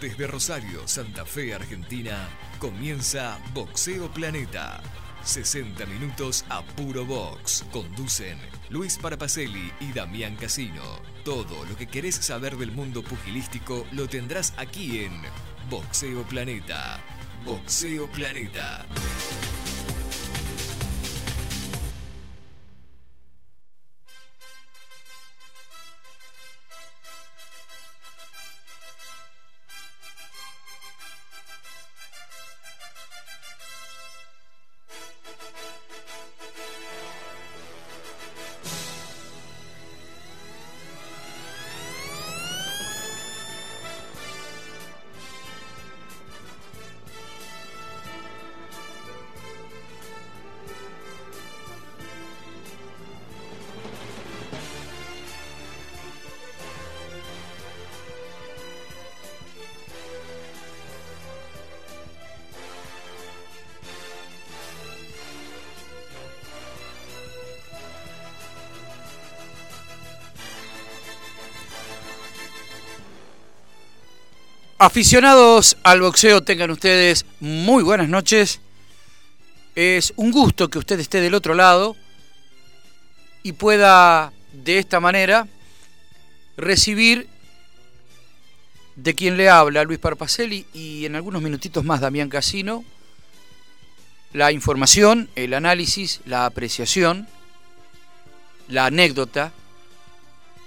Desde Rosario, Santa Fe, Argentina, comienza Boxeo Planeta. 60 minutos a puro box. Conducen Luis Parapacelli y Damián Casino. Todo lo que querés saber del mundo pugilístico lo tendrás aquí en Boxeo Planeta. Boxeo Planeta. Aficionados al boxeo, tengan ustedes muy buenas noches. Es un gusto que usted esté del otro lado y pueda de esta manera recibir de quien le habla, Luis Parpacelli, y en algunos minutitos más Damián Casino, la información, el análisis, la apreciación, la anécdota,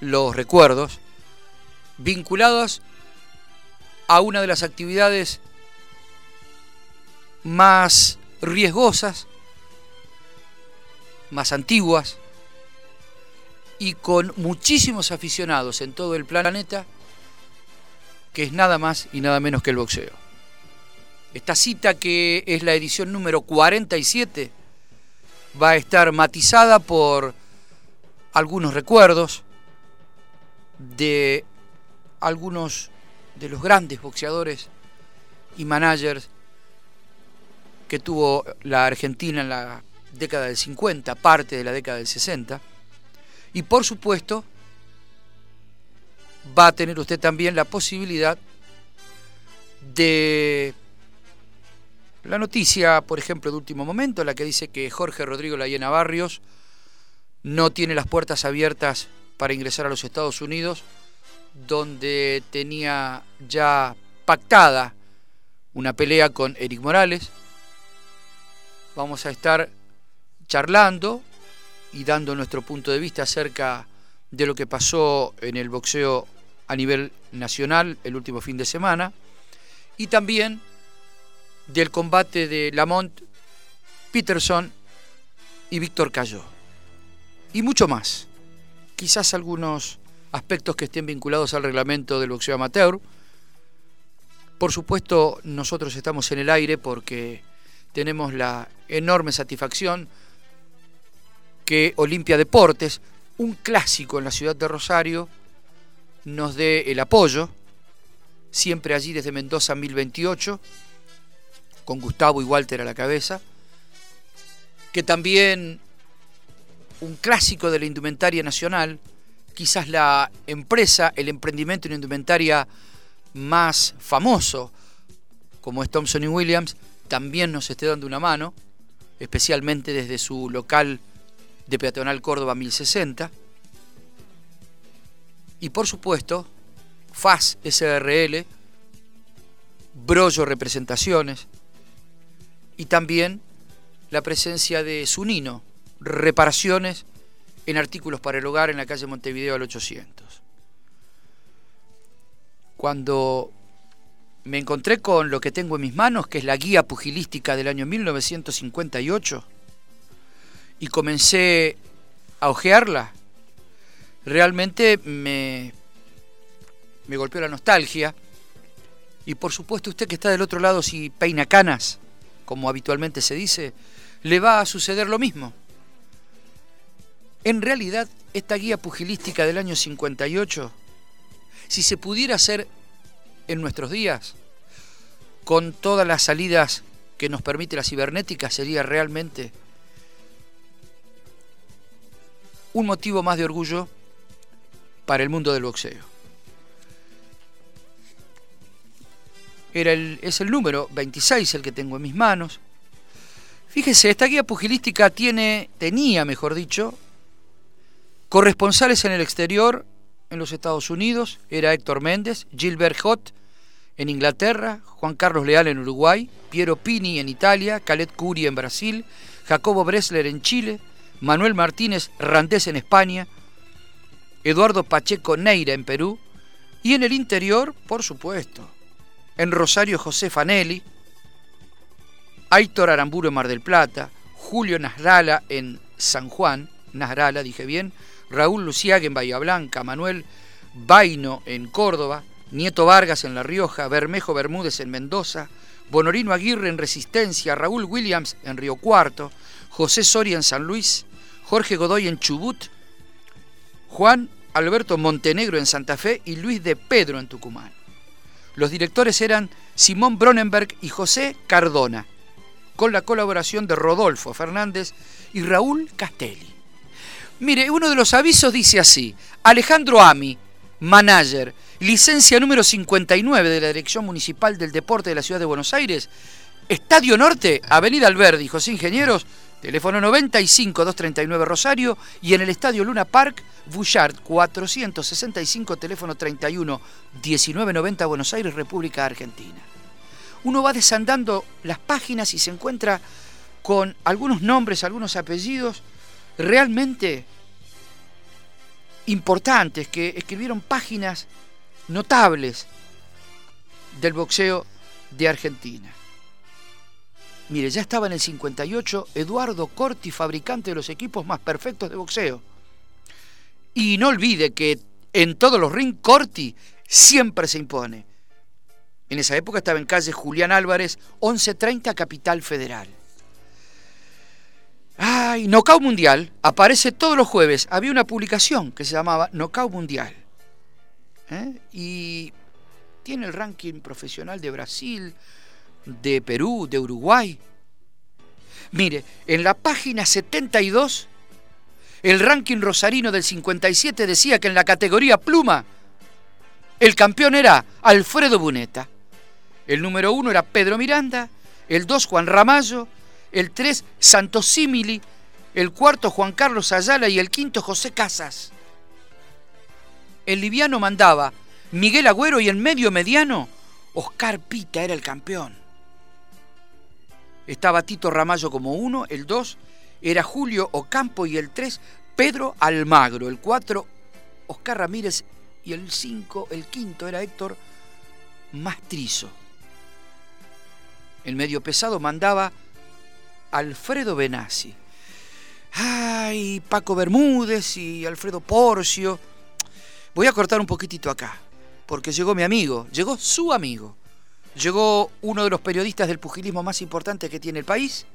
los recuerdos vinculados a una de las actividades más riesgosas, más antiguas y con muchísimos aficionados en todo el planeta, que es nada más y nada menos que el boxeo. Esta cita que es la edición número 47 va a estar matizada por algunos recuerdos de algunos de los grandes boxeadores y managers que tuvo la Argentina en la década del 50, parte de la década del 60. Y por supuesto, va a tener usted también la posibilidad de la noticia, por ejemplo, de último momento, la que dice que Jorge Rodrigo Layena Barrios no tiene las puertas abiertas para ingresar a los Estados Unidos donde tenía ya pactada una pelea con Eric Morales. Vamos a estar charlando y dando nuestro punto de vista acerca de lo que pasó en el boxeo a nivel nacional el último fin de semana y también del combate de Lamont Peterson y Víctor Cayó. Y mucho más. Quizás algunos aspectos que estén vinculados al reglamento del boxeo amateur. Por supuesto, nosotros estamos en el aire porque tenemos la enorme satisfacción que Olimpia Deportes, un clásico en la ciudad de Rosario, nos dé el apoyo, siempre allí desde Mendoza 1028, con Gustavo y Walter a la cabeza, que también un clásico de la indumentaria nacional, quizás la empresa, el emprendimiento en indumentaria más famoso, como es Thompson y Williams, también nos esté dando una mano, especialmente desde su local de Peatonal Córdoba 1060. Y por supuesto, FAS SRL, Brollo Representaciones y también la presencia de Sunino, Reparaciones en artículos para el hogar en la calle Montevideo al 800. Cuando me encontré con lo que tengo en mis manos, que es la guía pugilística del año 1958, y comencé a hojearla, realmente me, me golpeó la nostalgia. Y por supuesto usted que está del otro lado, si peina canas, como habitualmente se dice, le va a suceder lo mismo. En realidad, esta guía pugilística del año 58, si se pudiera hacer en nuestros días, con todas las salidas que nos permite la cibernética, sería realmente un motivo más de orgullo para el mundo del boxeo. era el, es el número 26 el que tengo en mis manos. Fíjese, esta guía pugilística tiene, tenía, mejor dicho, corresponsales en el exterior, en los Estados Unidos, era Héctor Méndez, Gilbert Hott en Inglaterra, Juan Carlos Leal en Uruguay, Piero Pini en Italia, Calet Curi en Brasil, Jacobo Bresler en Chile, Manuel Martínez Randés en España, Eduardo Pacheco Neira en Perú, y en el interior, por supuesto, en Rosario José Fanelli, Aitor Aramburo en Mar del Plata, Julio Nasrala en San Juan, Nasrala dije bien, Raúl Luciaga en Bahía Blanca, Manuel Baino en Córdoba, Nieto Vargas en La Rioja, Bermejo Bermúdez en Mendoza, Bonorino Aguirre en Resistencia, Raúl Williams en Río Cuarto, José Soria en San Luis, Jorge Godoy en Chubut, Juan Alberto Montenegro en Santa Fe y Luis de Pedro en Tucumán. Los directores eran Simón Bronenberg y José Cardona con la colaboración de Rodolfo Fernández y Raúl Castelli. Mire, uno de los avisos dice así, Alejandro Ami, manager, licencia número 59 de la Dirección Municipal del Deporte de la Ciudad de Buenos Aires, Estadio Norte, Avenida Alberdi, José Ingenieros, teléfono 95 239 Rosario y en el Estadio Luna Park, Bouchard 465, teléfono 31 1990 Buenos Aires, República Argentina. Uno va desandando las páginas y se encuentra con algunos nombres, algunos apellidos realmente importantes que escribieron páginas notables del boxeo de Argentina. Mire, ya estaba en el 58 Eduardo Corti, fabricante de los equipos más perfectos de boxeo. Y no olvide que en todos los rings Corti siempre se impone. En esa época estaba en calle Julián Álvarez, 1130 Capital Federal. Ay, Knockout Mundial aparece todos los jueves. Había una publicación que se llamaba Knockout Mundial. ¿eh? Y tiene el ranking profesional de Brasil, de Perú, de Uruguay. Mire, en la página 72, el ranking rosarino del 57 decía que en la categoría pluma, el campeón era Alfredo Buneta. El número uno era Pedro Miranda, el dos Juan Ramallo, el tres Santos Simili, el cuarto Juan Carlos Ayala y el quinto José Casas. El liviano mandaba Miguel Agüero y en medio mediano Oscar Pita era el campeón. Estaba Tito Ramallo como uno, el dos era Julio Ocampo y el tres Pedro Almagro, el cuatro Oscar Ramírez y el cinco, el quinto era Héctor Mastrizo. El medio pesado mandaba Alfredo Benassi. Ay, Paco Bermúdez y Alfredo Porcio. Voy a cortar un poquitito acá, porque llegó mi amigo, llegó su amigo. Llegó uno de los periodistas del pugilismo más importante que tiene el país,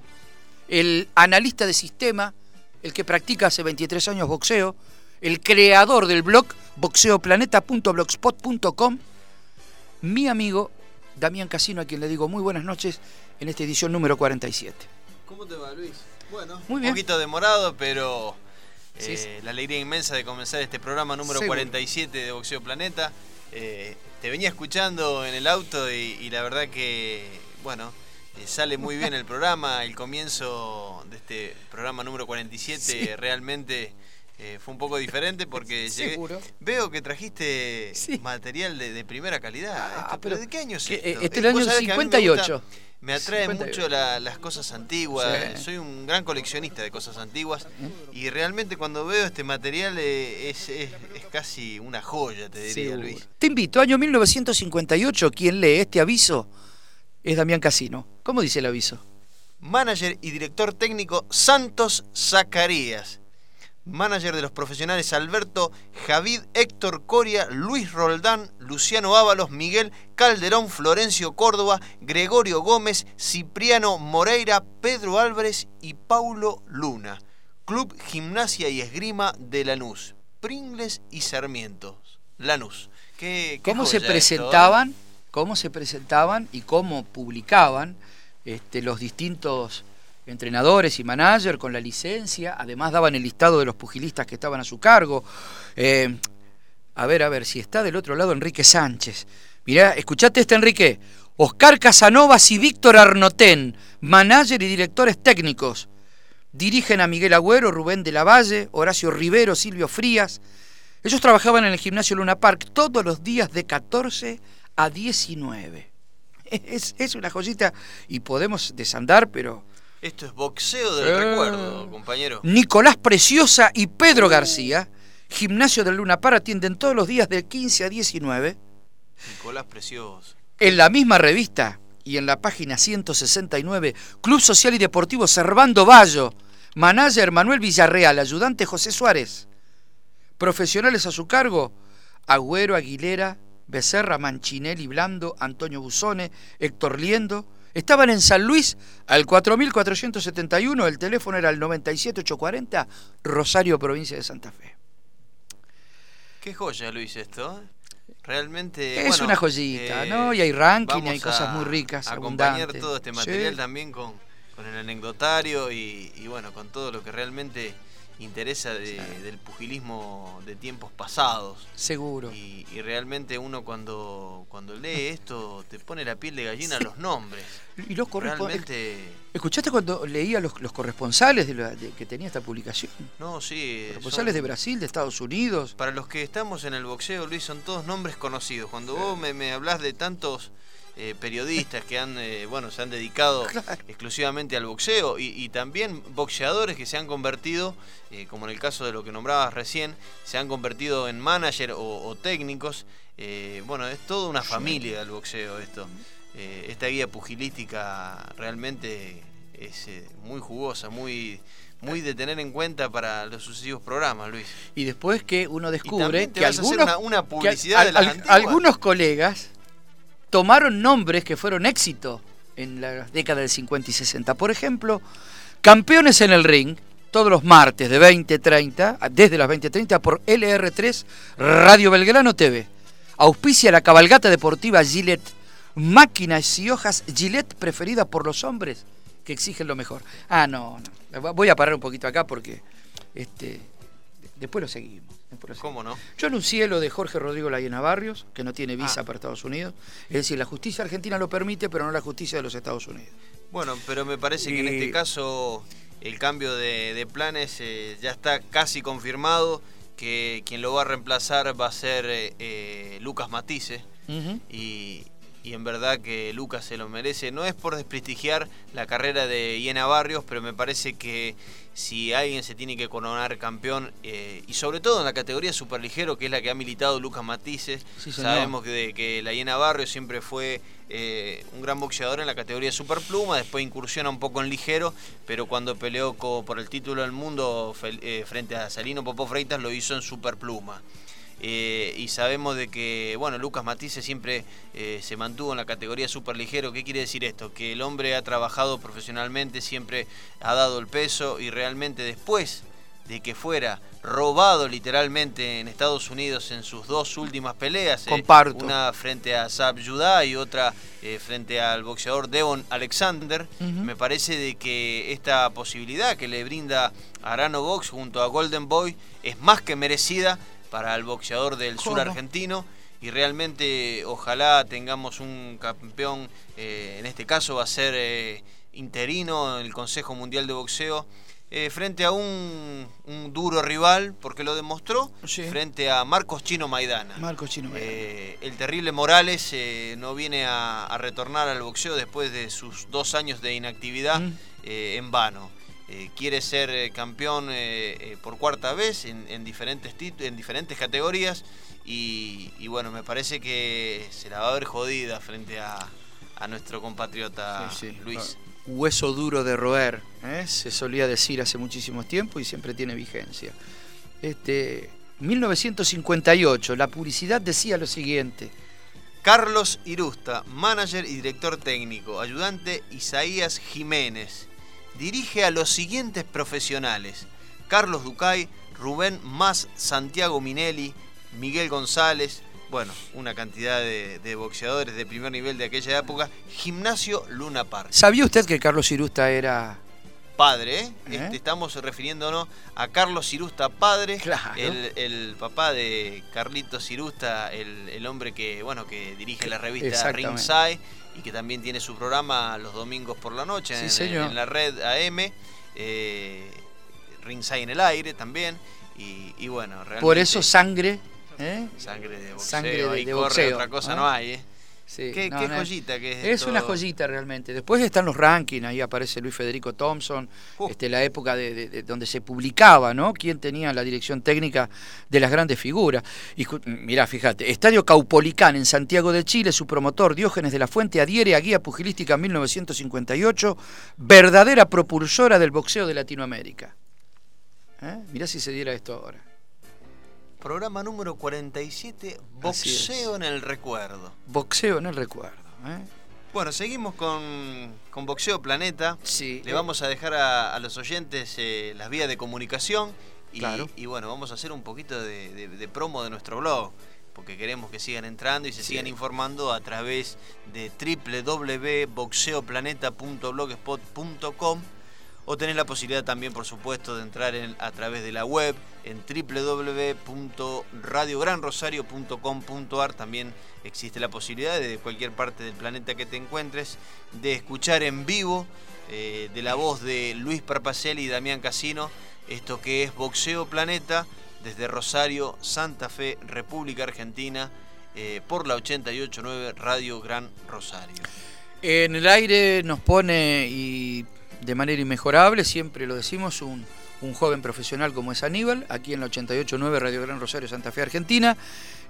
el analista de sistema, el que practica hace 23 años boxeo, el creador del blog boxeoplaneta.blogspot.com, mi amigo Damián Casino, a quien le digo muy buenas noches en esta edición número 47. ¿Cómo te va, Luis? Bueno, un poquito demorado, pero eh, la alegría inmensa de comenzar este programa número 47 de Boxeo Planeta. Eh, te venía escuchando en el auto y, la verdad que, bueno, eh, sale muy bien el programa. El comienzo de este programa número 47 realmente eh, fue un poco diferente porque veo que trajiste material de, primera calidad. Ah, pero, ¿de qué año es esto? Este es el año 58. Me, atraen mucho las cosas antiguas. Soy un gran coleccionista de cosas antiguas. Y realmente cuando veo este material eh, es, casi una joya, te diría, Luis. Te invito, año 1958. Quien lee este aviso es Damián Casino. ¿Cómo dice el aviso? Manager y director técnico Santos Zacarías manager de los profesionales Alberto, Javid, Héctor Coria, Luis Roldán, Luciano Ábalos, Miguel Calderón, Florencio Córdoba, Gregorio Gómez, Cipriano Moreira, Pedro Álvarez y Paulo Luna. Club Gimnasia y Esgrima de Lanús, Pringles y Sarmientos. Lanús. ¿Qué, ¿Cómo se presentaban? Eh? ¿Cómo se presentaban y cómo publicaban este, los distintos entrenadores y managers con la licencia, además daban el listado de los pugilistas que estaban a su cargo. Eh, a ver, a ver, si está del otro lado Enrique Sánchez, Mirá, escuchate este, Enrique. Oscar Casanovas y Víctor Arnotén, manager y directores técnicos. Dirigen a Miguel Agüero, Rubén de la Valle, Horacio Rivero, Silvio Frías. Ellos trabajaban en el gimnasio Luna Park todos los días de 14 a 19. Es, es una joyita y podemos desandar, pero... Esto es boxeo del Eh. recuerdo, compañero. Nicolás Preciosa y Pedro García, gimnasio del Luna Park, atienden todos los días del 15 a 19. Nicolás Precioso. En la misma revista y en la página 169, Club Social y Deportivo Servando Bayo, manager Manuel Villarreal, ayudante José Suárez. Profesionales a su cargo, Agüero, Aguilera, Becerra, Manchinelli, Blando, Antonio Busone, Héctor Liendo. Estaban en San Luis al 4471, el teléfono era el 97840, Rosario, provincia de Santa Fe. Qué joya, Luis, esto. ¿eh? Realmente. Es bueno, una joyita, eh, ¿no? Y hay ranking, hay cosas muy ricas, Acompañar abundantes. todo este material Sí. también con, con el anecdotario y, y bueno, con todo lo que realmente interesa de- del pugilismo de tiempos pasados. Seguro. Y, y realmente uno cuando, cuando lee esto te pone la piel de gallina los nombres. Y los Realmente. ¿Escuchaste cuando leía los, los corresponsales de la- de- que tenía esta publicación? No, sí. Corresponsales son- de Brasil, de Estados Unidos. Para los que estamos en el boxeo, Luis, son todos nombres conocidos. Cuando vos me, me hablas de tantos eh, periodistas que han, eh, bueno, se han dedicado Claro. exclusivamente al boxeo y, y también boxeadores que se han convertido, eh, como en el caso de lo que nombrabas recién, se han convertido en manager o, o técnicos. eh, bueno, es toda una familia el boxeo esto. Eh, esta guía pugilística realmente es eh, muy jugosa, muy, muy de tener en cuenta para los sucesivos programas, Luis. Y después que uno descubre que algunos, una, una que publicidad al- de las al- algunos colegas tomaron nombres que fueron éxito en la década del 50 y 60. Por ejemplo, campeones en el ring, todos los martes de 20.30, desde las 20.30 por LR3 Radio Belgrano TV. Auspicia la cabalgata deportiva Gillette. Máquinas y hojas Gillette preferida por los hombres que exigen lo mejor. Ah, no, no. Voy a parar un poquito acá porque este, después lo seguimos. ¿Cómo no? Yo anuncié lo de Jorge Rodrigo Layena Barrios, que no tiene visa Ah. para Estados Unidos. Es decir, la justicia argentina lo permite, pero no la justicia de los Estados Unidos. Bueno, pero me parece que en este caso el cambio de, de planes eh, ya está casi confirmado que quien lo va a reemplazar va a ser eh, eh, Lucas Matisse y, y en verdad que Lucas se lo merece. No es por desprestigiar la carrera de Iena Barrios, pero me parece que si alguien se tiene que coronar campeón, eh, y sobre todo en la categoría superligero, que es la que ha militado Lucas Sí, señor. sabemos que, de- que la Iena Barrios siempre fue eh, un gran boxeador en la categoría superpluma, después incursiona un poco en ligero, pero cuando peleó por el título del mundo eh, frente a Salino Popó Freitas lo hizo en superpluma. Eh, y sabemos de que, bueno, Lucas Matisse siempre eh, se mantuvo en la categoría superligero. ¿Qué quiere decir esto? Que el hombre ha trabajado profesionalmente, siempre ha dado el peso y realmente después de que fuera robado literalmente en Estados Unidos en sus dos últimas peleas, eh, Comparto. una frente a Sab Judá y otra eh, frente al boxeador Devon Alexander, me parece de que esta posibilidad que le brinda Arano Box junto a Golden Boy es más que merecida para el boxeador del sur argentino y realmente ojalá tengamos un campeón, eh, en este caso va a ser eh, interino en el Consejo Mundial de Boxeo, eh, frente a un, un duro rival, porque lo demostró, Sí. frente a Marcos Chino Maidana. Marcos Chino. Eh, el terrible Morales no viene a, a retornar al boxeo después de sus dos años de inactividad Mm. en vano. Eh, quiere ser eh, campeón eh, por cuarta vez en, en diferentes en diferentes categorías y, y bueno, me parece que se la va a ver jodida frente a, a nuestro compatriota Sí, sí. Luis. Hueso duro de roer, se solía decir hace muchísimo tiempo y siempre tiene vigencia. Este, 1958, la publicidad decía lo siguiente. Carlos Irusta, manager y director técnico, ayudante Isaías Jiménez. Dirige a los siguientes profesionales: Carlos Ducay, Rubén Más, Santiago Minelli, Miguel González, bueno, una cantidad de, de boxeadores de primer nivel de aquella época. Gimnasio Luna Park. ¿Sabía usted que Carlos Irusta era padre, ¿eh? ¿Eh? Este, estamos refiriéndonos a Carlos Cirusta padre, Claro. el, el papá de Carlito Cirusta, el, el hombre que bueno que dirige la revista. Ringside y que también tiene su programa los domingos por la noche Sí, en, señor. en la red AM, eh, Ringside en el aire también y, y bueno, realmente Por eso sangre. ¿eh? sangre de boxeo, sangre de- ahí de corre, otra cosa ¿no? no hay, ¿eh? Sí, Qué, no, qué no, joyita que es. Es una joyita realmente. Después están los rankings, ahí aparece Luis Federico Thompson, Uh. este, la época de, de- de donde se publicaba, ¿no? Quién tenía la dirección técnica de las grandes figuras. Y mirá, fíjate, Estadio Caupolicán en Santiago de Chile, su promotor Diógenes de la Fuente adhiere a Guía Pugilística 1958, verdadera propulsora del boxeo de Latinoamérica. ¿Eh? Mirá si se diera esto ahora. Programa número 47, Así es. Boxeo en el Recuerdo. Boxeo en el recuerdo. ¿eh? Bueno, seguimos con, con Boxeo Planeta. Sí. Le vamos a dejar a, a los oyentes eh, las vías de comunicación. Y, Claro. y bueno, vamos a hacer un poquito de, de- de promo de nuestro blog. Porque queremos que sigan entrando y se Sí. sigan informando a través de www.boxeoplaneta.blogspot.com o tenés la posibilidad también, por supuesto, de entrar en- a través de la web en www.radiogranrosario.com.ar. También existe la posibilidad de cualquier parte del planeta que te encuentres de escuchar en vivo eh, de la voz de Luis Parpacelli y Damián Casino esto que es Boxeo Planeta desde Rosario, Santa Fe, República Argentina, eh, por la 889 Radio Gran Rosario. En el aire nos pone y de manera inmejorable, siempre lo decimos, un, joven profesional como es Aníbal, aquí en la 889 Radio Gran Rosario, Santa Fe, Argentina.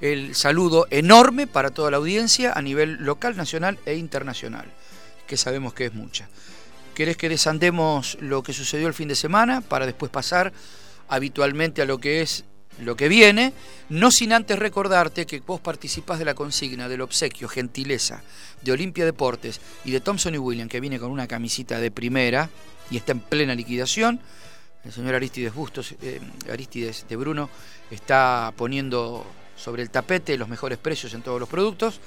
El saludo enorme para toda la audiencia a nivel local, nacional e internacional, que sabemos que es mucha. ¿Querés que desandemos lo que sucedió el fin de semana para después pasar habitualmente a lo que es lo que viene? No sin antes recordarte que vos participás de la consigna del obsequio, gentileza de Olimpia Deportes y de Thompson y William, que viene con una camisita de primera y está en plena liquidación. El señor Aristides Bustos, eh, Aristides de Bruno, está poniendo sobre el tapete los mejores precios en todos los productos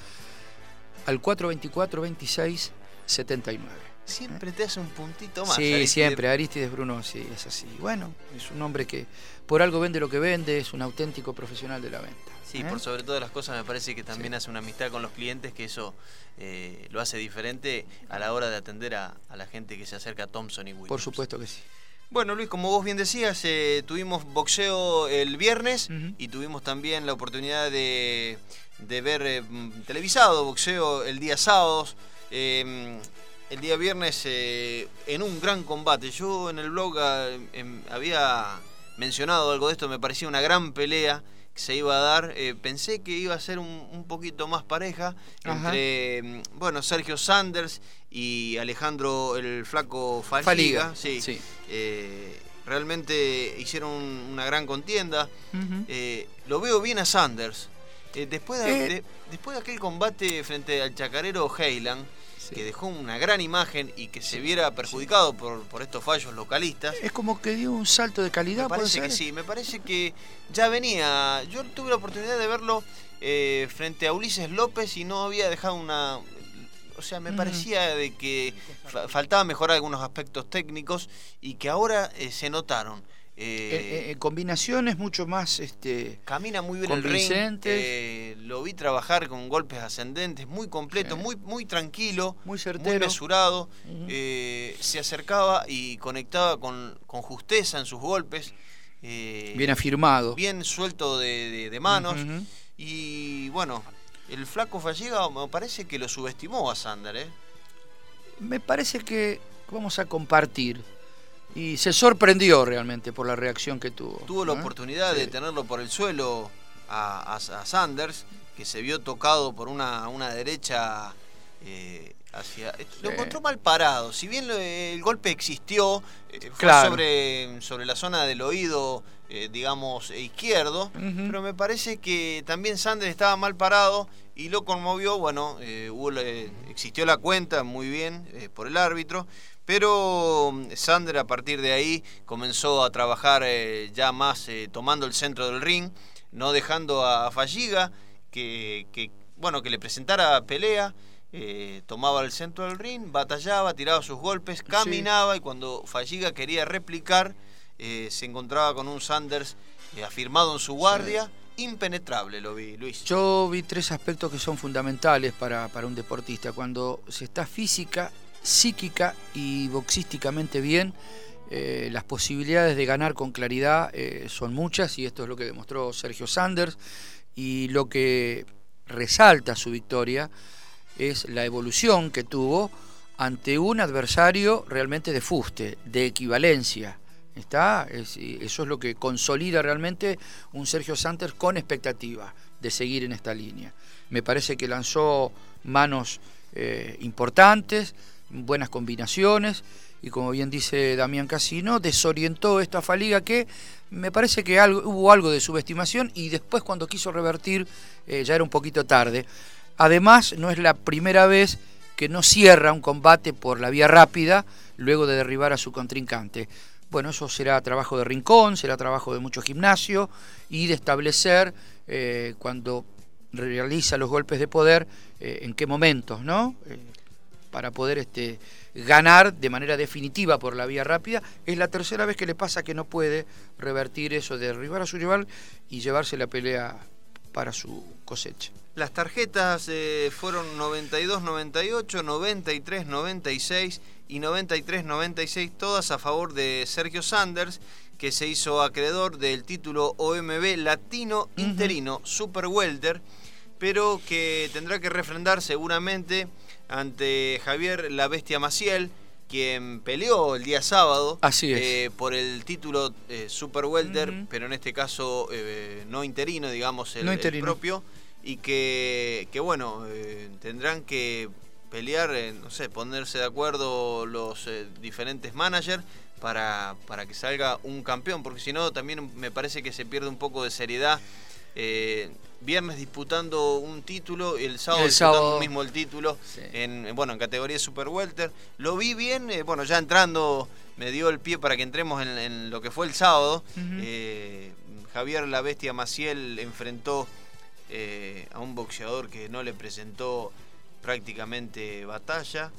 al 424 26 79. Siempre te hace un puntito más. Sí, Aristides. siempre, Aristides Bruno, sí, es así. Bueno, es un hombre que por algo vende lo que vende, es un auténtico profesional de la venta. Sí, ¿eh? por sobre todas las cosas me parece que también hace una amistad con los clientes, que eso eh, lo hace diferente a la hora de atender a, a la gente que se acerca a Thompson y Williams. Por supuesto que sí. Bueno, Luis, como vos bien decías, eh, tuvimos boxeo el viernes y tuvimos también la oportunidad de, de ver eh, televisado boxeo el día sábados. Eh, el día viernes eh, en un gran combate. Yo en el blog ah, em, había mencionado algo de esto, me parecía una gran pelea que se iba a dar. Eh, pensé que iba a ser un, un poquito más pareja Ajá. entre, mm, bueno, Sergio Sanders y Alejandro el Flaco Faliga. Faliga, Sí. sí. Eh, realmente hicieron un- una gran contienda. Eh, lo veo bien a Sanders. Después, de, de- después de aquel combate frente al chacarero Heyland, Sí. que dejó una gran imagen y que se viera perjudicado por, por estos fallos localistas, Es como que dio un salto de calidad, me ¿puede parece que sí, me parece que ya venía. Yo tuve la oportunidad de verlo eh, frente a Ulises López y no había dejado una. O sea, me parecía de que fa- faltaba mejorar algunos aspectos técnicos y que ahora eh, se notaron. Eh, Eh, eh, combinaciones mucho más este Camina muy bien el ring. eh, lo vi trabajar con golpes ascendentes, muy completo, Sí. muy, muy tranquilo, muy muy certero. mesurado. Ujú. eh, se acercaba y conectaba con, con justeza en sus golpes. bien afirmado. bien suelto de, de- de manos. Y bueno, el flaco Fallega me parece que lo subestimó a Sander. Me parece que vamos a compartir. Y se sorprendió realmente por la reacción que tuvo. Tuvo la ¿eh? oportunidad de tenerlo por el suelo a, a- a Sanders, que se vio tocado por una, una derecha eh, hacia... Lo Sí. encontró mal parado. Si bien lo- el golpe existió, eh, fue Claro. sobre, sobre la zona del oído, eh, digamos, eh, izquierdo, pero me parece que también Sanders estaba mal parado y lo conmovió. Bueno, eh, hubo la- existió la cuenta muy bien eh, por el árbitro, pero mm, Sander a partir de ahí comenzó a trabajar eh, ya más eh, tomando el centro del ring, no dejando a Falliga que, que, bueno que le presentara pelea. eh, tomaba el centro del ring, batallaba, tiraba sus golpes, caminaba y cuando Falliga quería replicar, se encontraba con un Sanders afirmado en su guardia. Impenetrable lo vi, Luis. Yo vi tres aspectos que son fundamentales para, para un deportista. Cuando se está física, psíquica y boxísticamente bien, eh, las posibilidades de ganar con claridad eh, son muchas y esto es lo que demostró Sergio Sanders y lo que resalta su victoria es la evolución que tuvo ante un adversario realmente de fuste, de equivalencia. ¿Está? eso es lo que consolida realmente un Sergio Sanders con expectativa de seguir en esta línea. Me parece que lanzó manos eh, importantes, buenas combinaciones y como bien dice Damián Casino, desorientó esta Faliga que me parece que hubo algo de subestimación y después cuando quiso revertir eh, ya era un poquito tarde. Además, no es la primera vez que no cierra un combate por la vía rápida luego de derribar a su contrincante. Bueno, eso será trabajo de rincón, será trabajo de mucho gimnasio y de establecer eh, cuando realiza los golpes de poder eh, en qué momentos, ¿no? Para poder este, ganar de manera definitiva por la vía rápida. Es la tercera vez que le pasa que no puede revertir eso, de derribar a su rival y llevarse la pelea para su cosecha. Las tarjetas eh, fueron 92-98, 93-96 y 93-96, todas a favor de Sergio Sanders, que se hizo acreedor del título OMB Latino Interino Super Welter, pero que tendrá que refrendar seguramente ante Javier La Bestia Maciel, quien peleó el día sábado eh, por el título eh, Super Welter, pero en este caso eh, no interino, digamos, el, propio, y que, que bueno, tendrán que pelear, no sé, ponerse de acuerdo los diferentes managers para, para que salga un campeón, porque si no también me parece que se pierde un poco de seriedad viernes disputando un título y el sábado, disputando mismo el título en, bueno, en categoría Super Welter. Lo vi bien, eh, bueno, ya entrando me dio el pie para que entremos en, lo que fue el sábado. Eh, Javier La Bestia Maciel enfrentó eh, a un boxeador que no le presentó prácticamente batalla.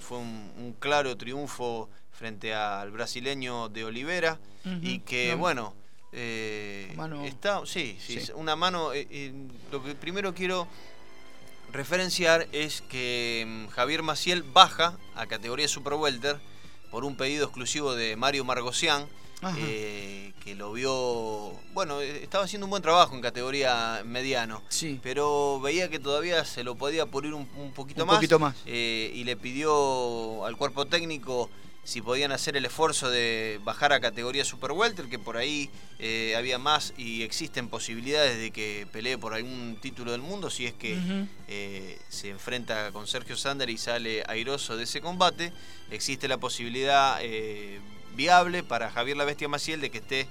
fue un, claro triunfo frente al brasileño de Olivera y que, bueno, eh, está, sí, sí, una mano. Eh, eh, lo que primero quiero referenciar es que mm, Javier Maciel baja a categoría Super Welter por un pedido exclusivo de Mario Margosian, que lo vio. Bueno, estaba haciendo un buen trabajo en categoría mediano, sí. pero veía que todavía se lo podía pulir un, poquito un más. Poquito más. y le pidió al cuerpo técnico si podían hacer el esfuerzo de bajar a categoría Super Welter, que por ahí eh, había más y existen posibilidades de que pelee por algún título del mundo, si es que eh, se enfrenta con Sergio Sander y sale airoso de ese combate, existe la posibilidad eh, viable para Javier la Bestia Maciel de que esté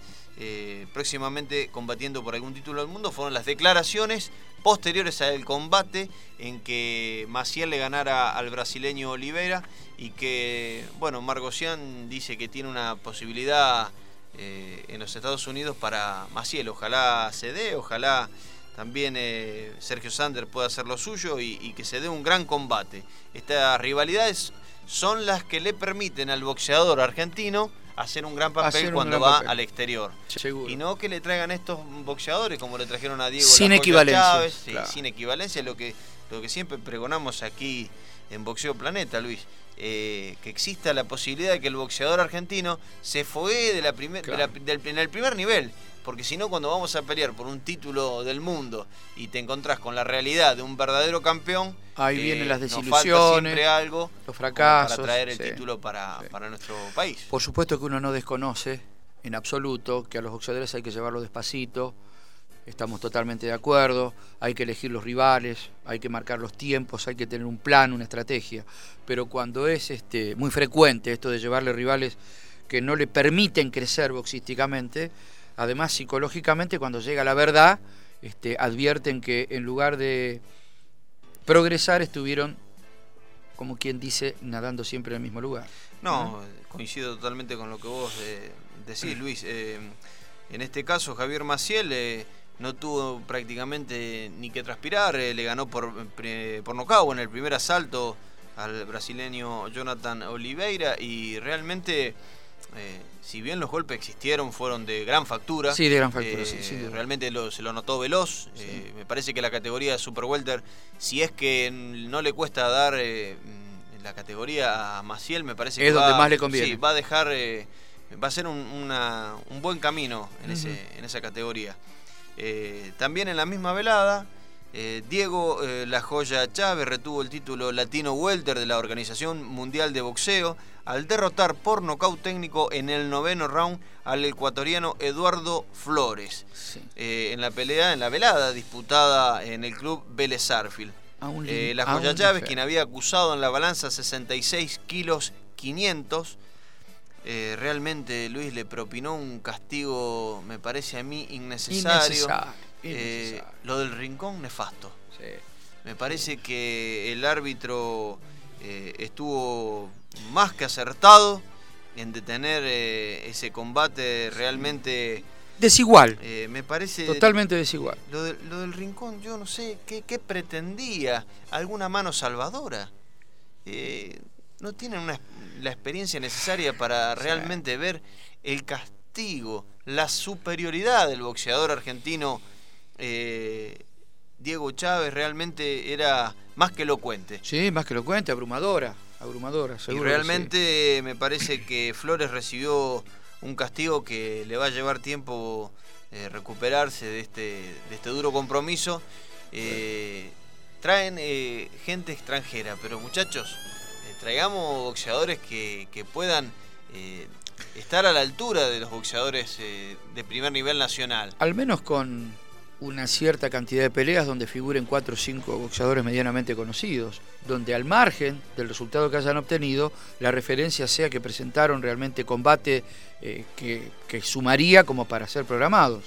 próximamente combatiendo por algún título del mundo. Fueron las declaraciones posteriores al combate en que Maciel le ganara al brasileño Oliveira y que, bueno, Margosian dice que tiene una posibilidad eh, en los Estados Unidos para Maciel. Ojalá se dé, ojalá también eh, Sergio Sander pueda hacer lo suyo y, que se dé un gran combate. Estas rivalidades son las que le permiten al boxeador argentino hacer un gran papel cuando va al exterior. Y no que le traigan estos boxeadores como le trajeron a Diego sin equivalencia. Sin equivalencia, lo que, lo que siempre pregonamos aquí en Boxeo Planeta, Luis. Eh, que exista la posibilidad de que el boxeador argentino se fogue de la en el primer nivel. Porque si no, cuando vamos a pelear por un título del mundo y te encontrás con la realidad de un verdadero campeón, ahí eh, vienen las desilusiones, algo los fracasos, para traer el título para, para nuestro país. Por supuesto que uno no desconoce en absoluto que a los boxeadores hay que llevarlo despacito, estamos totalmente de acuerdo, hay que elegir los rivales, hay que marcar los tiempos, hay que tener un plan, una estrategia, pero cuando es este, muy frecuente esto de llevarle rivales que no le permiten crecer boxísticamente, además psicológicamente cuando llega la verdad, este, advierten que en lugar de progresar estuvieron, como quien dice, nadando siempre en el mismo lugar. No, coincido totalmente con lo que vos eh, decís, Luis. Eh, en este caso, Javier Maciel... Eh, no tuvo prácticamente ni que transpirar, eh, le ganó por, por nocaut en el primer asalto al brasileño Jonathan Oliveira y realmente, eh, si bien los golpes existieron, fueron de gran factura. Sí, de gran factura, sí, eh, Realmente se lo notó veloz. me parece que la categoría de Super Welter, si es que no le cuesta dar la categoría a Maciel, me parece es que donde más le conviene. Sí, va a dejar, va a ser un, un buen camino en, ese, en esa categoría. Eh, también en la misma velada, eh, Diego eh, La Joya Chávez retuvo el título Latino Welter de la Organización Mundial de Boxeo al derrotar por nocaut técnico en el noveno round al ecuatoriano Eduardo Flores. En la pelea, en la velada disputada en el club Vélez Arfield. la Joya Chávez, quien había acusado en la balanza 66 kilos 500, eh, realmente Luis le propinó un castigo, me parece a mí, innecesario. Eh, lo del rincón, nefasto. Me parece que el árbitro eh, estuvo más que acertado en detener ese combate realmente... Desigual. me parece... Totalmente desigual. Lo, del rincón, yo no sé, ¿qué, qué pretendía? ¿Alguna mano salvadora? No tienen una, la experiencia necesaria para realmente ver el castigo, la superioridad del boxeador argentino eh, Diego Chávez realmente era más que elocuente. Sí, más que elocuente, abrumadora, abrumadora, seguro. Y realmente me parece que Flores recibió un castigo que le va a llevar tiempo eh, recuperarse de este, de este duro compromiso. Eh, traen gente extranjera, pero muchachos, traigamos boxeadores que, puedan eh, estar a la altura de los boxeadores eh, de primer nivel nacional. Al menos con una cierta cantidad de peleas donde figuren cuatro o cinco boxeadores medianamente conocidos, donde al margen del resultado que hayan obtenido, la referencia sea que presentaron realmente combate eh, que, sumaría como para ser programados.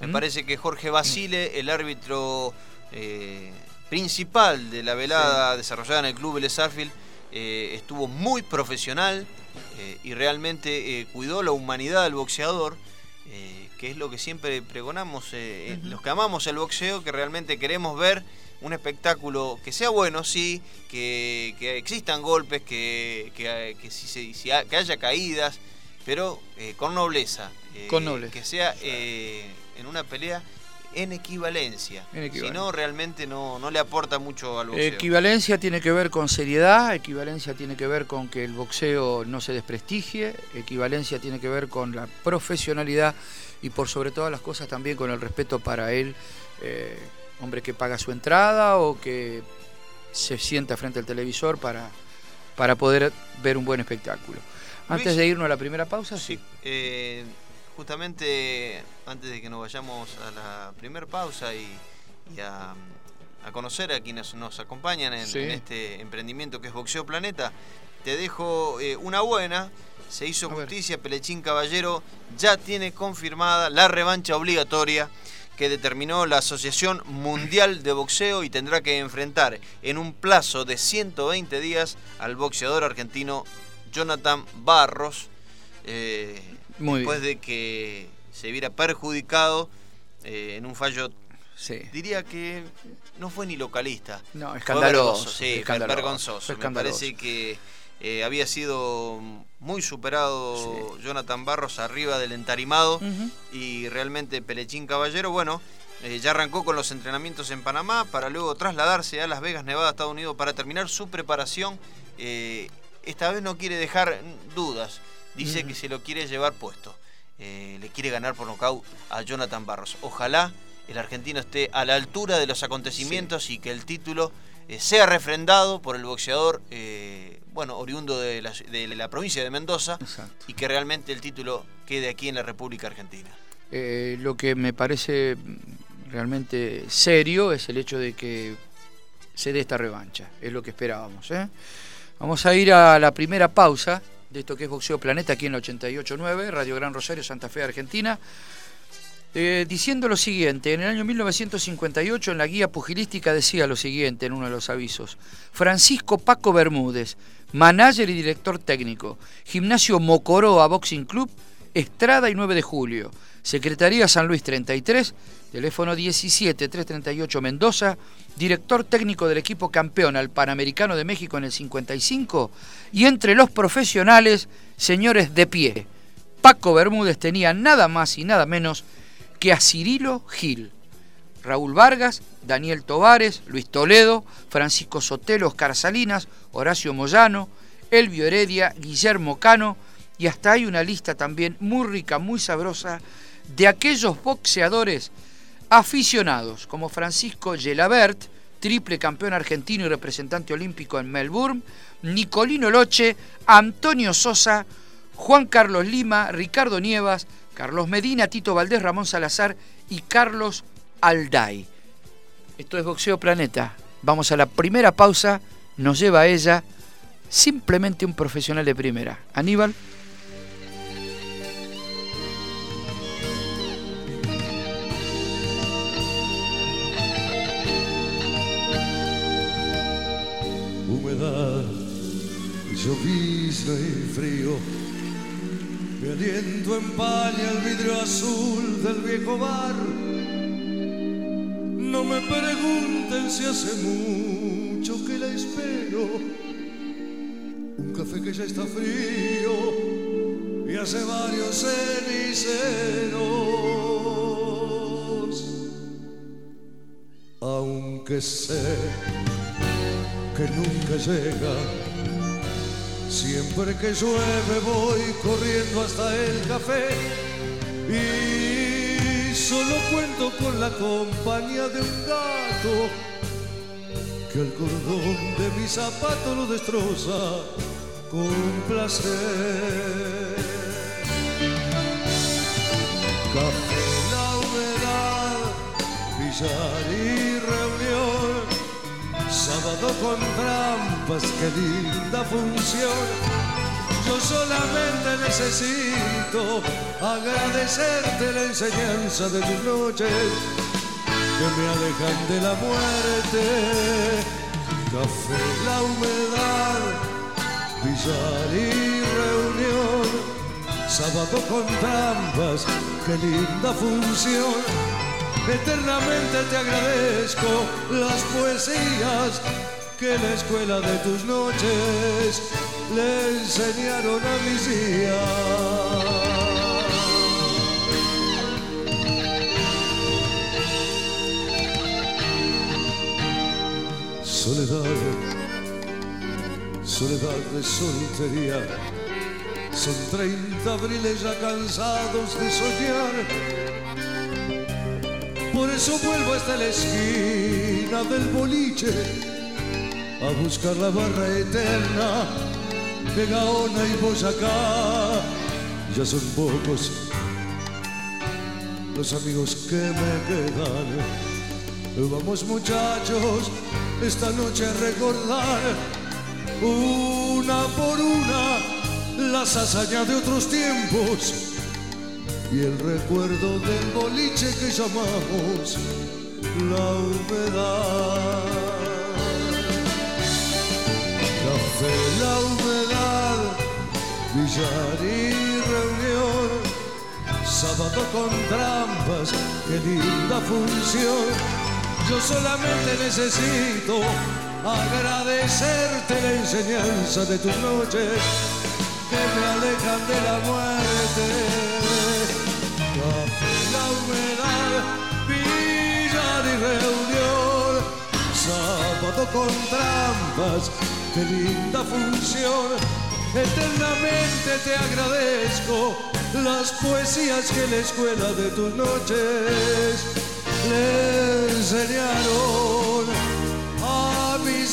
Me ¿Mm? parece que Jorge Basile, el árbitro principal de la velada desarrollada en el club Vélez eh, estuvo muy profesional eh, y realmente eh, cuidó la humanidad del boxeador, que es lo que siempre pregonamos, los que amamos el boxeo, que realmente queremos ver un espectáculo que sea bueno, sí, que, existan golpes, que, que, haya caídas, pero con nobleza. con nobleza. Que sea en una pelea en equivalencia. Si no, realmente no, no le aporta mucho al boxeo. Equivalencia tiene que ver con seriedad, equivalencia tiene que ver con que el boxeo no se desprestigie, equivalencia tiene que ver con la profesionalidad y por sobre todas las cosas también con el respeto para él, eh, hombre que paga su entrada o que se sienta frente al televisor para, para poder ver un buen espectáculo. Antes de irnos a la primera pausa, sí. Eh, justamente antes de que nos vayamos a la primera pausa y, a, conocer a quienes nos acompañan en, este emprendimiento que es Boxeo Planeta, te dejo eh, una buena. Se hizo justicia, Pelechín Caballero ya tiene confirmada la revancha obligatoria que determinó la Asociación Mundial de Boxeo y tendrá que enfrentar en un plazo de 120 días al boxeador argentino Jonathan Barros. Eh, después de que se viera perjudicado eh, en un fallo, diría que no fue ni localista. No, escandaloso. sí, vergonzoso. Me parece que eh, había sido muy superado Jonathan Barros arriba del entarimado y realmente Pelechín Caballero, bueno, eh, ya arrancó con los entrenamientos en Panamá para luego trasladarse a Las Vegas, Nevada, Estados Unidos para terminar su preparación. esta vez no quiere dejar dudas dice que se lo quiere llevar puesto. Eh, le quiere ganar por nocaut a Jonathan Barros. Ojalá el argentino esté a la altura de los acontecimientos y que el título eh, sea refrendado por el boxeador, eh, bueno, oriundo de la, provincia de Mendoza y que realmente el título quede aquí en la República Argentina. lo que me parece realmente serio es el hecho de que se dé esta revancha, es lo que esperábamos. Vamos a ir a la primera pausa de esto que es Boxeo Planeta aquí en la 88.9, Radio Gran Rosario, Santa Fe, Argentina. Eh, diciendo lo siguiente, en el año 1958 en la guía pugilística decía lo siguiente en uno de los avisos, Francisco Paco Bermúdez, manager y director técnico, gimnasio Mocoroa Boxing Club, Estrada y 9 de Julio. Secretaría San Luis 33, teléfono 17 338 Mendoza, director técnico del equipo campeón al Panamericano de México en el 55 y entre los profesionales, señores de pie. Paco Bermúdez tenía nada más y nada menos que a Cirilo Gil. Raúl Vargas, Daniel Tovares, Luis Toledo, Francisco Sotelo, Oscar Salinas, Horacio Moyano, Elvio Heredia, Guillermo Cano y hasta hay una lista también muy rica, muy sabrosa de aquellos boxeadores aficionados como Francisco Gelabert, triple campeón argentino y representante olímpico en Melbourne, Nicolino Loche, Antonio Sosa, Juan Carlos Lima, Ricardo Nievas, Carlos Medina, Tito Valdés, Ramón Salazar y Carlos Alday. Esto es Boxeo Planeta. Vamos a la primera pausa. Nos lleva a ella simplemente un profesional de primera. Aníbal. Llovizna y frío. Mi aliento empaña el vidrio azul del viejo bar no me pregunten si hace mucho que la espero. Un café que ya está frío y hace varios ceniceros. Aunque sé que nunca llega, siempre que llueve voy corriendo hasta el café y solo cuento con la compañía de un gato que el cordón de mi zapato lo destroza con placer. Café, la humedad, reunión, sábado con trampas, qué linda función yo solamente necesito agradecerte la enseñanza de tus noches que me alejan de la muerte. Café, la humedad, billar y reunión, sábado con trampas, qué linda función. Eternamente te agradezco las poesías que la escuela de tus noches le enseñaron a mis días. Soledad, soledad de soltería, son 30 abriles ya cansados de soñar. Por eso vuelvo hasta la esquina del boliche a buscar la barra eterna de Gaona y Boyacá. Ya son pocos los amigos que me quedan. Vamos muchachos, esta noche a recordar una por una las hazañas de otros tiempos y el recuerdo del boliche que llamamos la humedad. Café, la humedad, billar y reunión, sábado con trampas, qué linda función yo solamente necesito agradecerte la enseñanza de tus noches que me alejan de la muerte. La humedad, villa y reunión, sábado con trampas, qué linda función. Eternamente te agradezco las poesías que la escuela de tus noches le enseñaron a mis.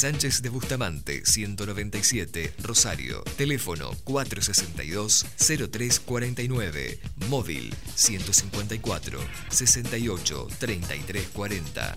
Sánchez de Bustamante, 197, Rosario. Teléfono 462-0349. Móvil 154-68-3340.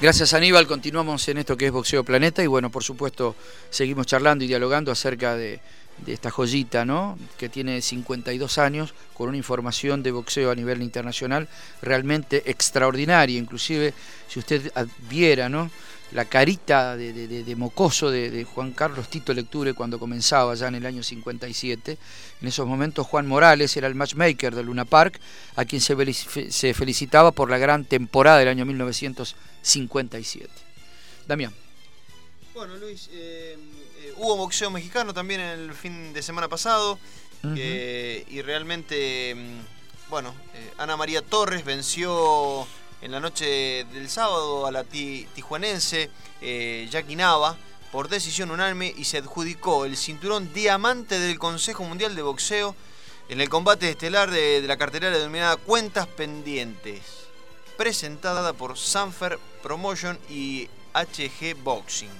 Gracias Aníbal, continuamos en esto que es Boxeo Planeta y bueno, por supuesto, seguimos charlando y dialogando acerca de, esta joyita, ¿no? Que tiene 52 años, con una información de boxeo a nivel internacional realmente extraordinaria. Inclusive, si usted viera, ¿no? La carita de, de, de mocoso de, Juan Carlos Tito Lecture cuando comenzaba ya en el año 57. En esos momentos Juan Morales era el matchmaker de Luna Park, a quien se, se felicitaba por la gran temporada del año 1957. Damián. Bueno, Luis, eh, eh, hubo boxeo mexicano también el fin de semana pasado. eh, y realmente, mm, bueno, Ana María Torres venció en la noche del sábado a la ti, tijuanense eh, Jackie Nava por decisión unánime y se adjudicó el cinturón diamante del Consejo Mundial de Boxeo en el combate estelar de, de la cartelera denominada Cuentas Pendientes, presentada por Sanfer Promotion y HG Boxing.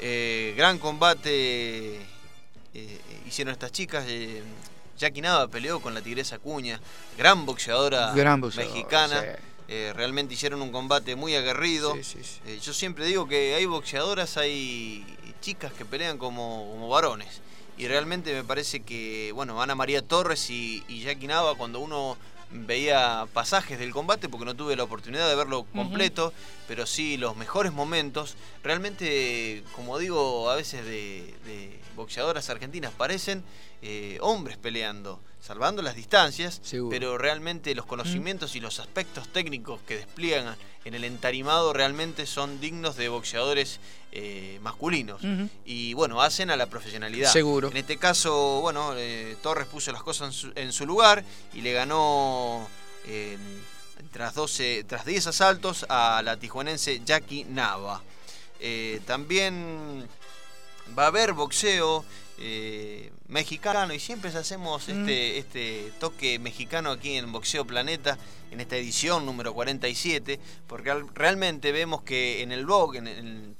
Eh, gran combate eh, hicieron estas chicas. Jackie Nava peleó con la Tigresa Cuña, gran boxeadora, Gran boxeadora, mexicana. sí. Eh, realmente hicieron un combate muy aguerrido. Sí, sí, sí. Eh, yo siempre digo que hay boxeadoras, hay chicas que pelean como, como varones. Y realmente me parece que, bueno, Ana María Torres y, y Jackie Nava, cuando uno veía pasajes del combate, porque no tuve la oportunidad de verlo completo, pero sí los mejores momentos, realmente, como digo, a veces de, de boxeadoras argentinas parecen eh, hombres peleando, salvando las distancias, Seguro. pero realmente los conocimientos y los aspectos técnicos que despliegan en el entarimado realmente son dignos de boxeadores eh, masculinos. Y bueno, hacen a la profesionalidad. Seguro. En este caso, bueno, eh, Torres puso las cosas en su, en su lugar y le ganó eh, tras, 12, tras 10 asaltos a la tijuanense Jackie Nava. También va a haber boxeo eh, mexicano y siempre hacemos este, este toque mexicano aquí en Boxeo Planeta en esta edición número 47 porque al- realmente vemos que en el blog en el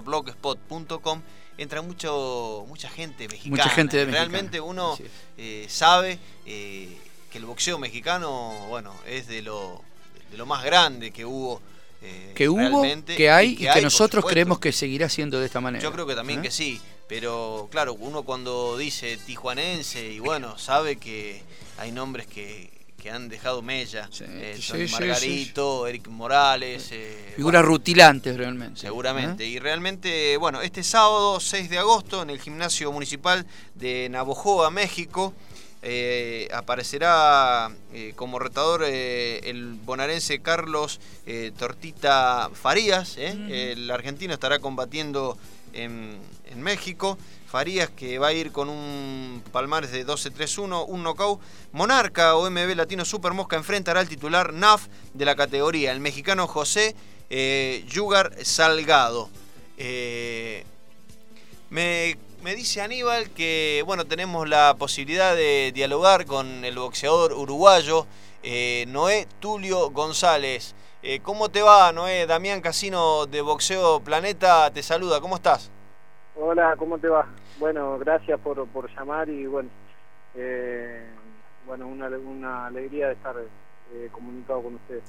www.boxeoplaneta.blogspot.com entra mucho mucha gente mexicana. Mucha gente de mexicana, realmente uno eh, sabe eh, que el boxeo mexicano bueno es de lo de lo más grande que hubo eh, Que hubo, que hay y que que, hay, por nosotros creemos que seguirá siendo de esta manera. Yo creo que también ¿Eh? que sí, pero claro, uno cuando dice tijuanense y bueno, sabe que hay nombres que, que han dejado mella. Sí, Eh, sí, Tony sí, Margarito, Eric Morales. eh, Figuras rutilantes realmente. Seguramente. ¿Eh? Y realmente, bueno, este sábado 6 de agosto en el gimnasio municipal de Navojoa, México, eh, aparecerá eh, como retador eh, el bonaerense Carlos Tortita Farías. El argentino estará combatiendo en, en México. Farías que va a ir con un palmares de 12-3-1, un knockout. Monarca o MB Latino Super Mosca enfrentará al titular NAF de la categoría, el mexicano José Yugar Salgado. Me, me dice Aníbal que bueno tenemos la posibilidad de dialogar con el boxeador uruguayo eh, Noé Tulio González. Eh, ¿Cómo te va, Noé? Damián Casino de Boxeo Planeta te saluda. ¿Cómo estás? Hola, ¿cómo te va? Bueno, gracias por, por llamar y bueno, eh, bueno, una, una alegría de estar eh, comunicado con ustedes.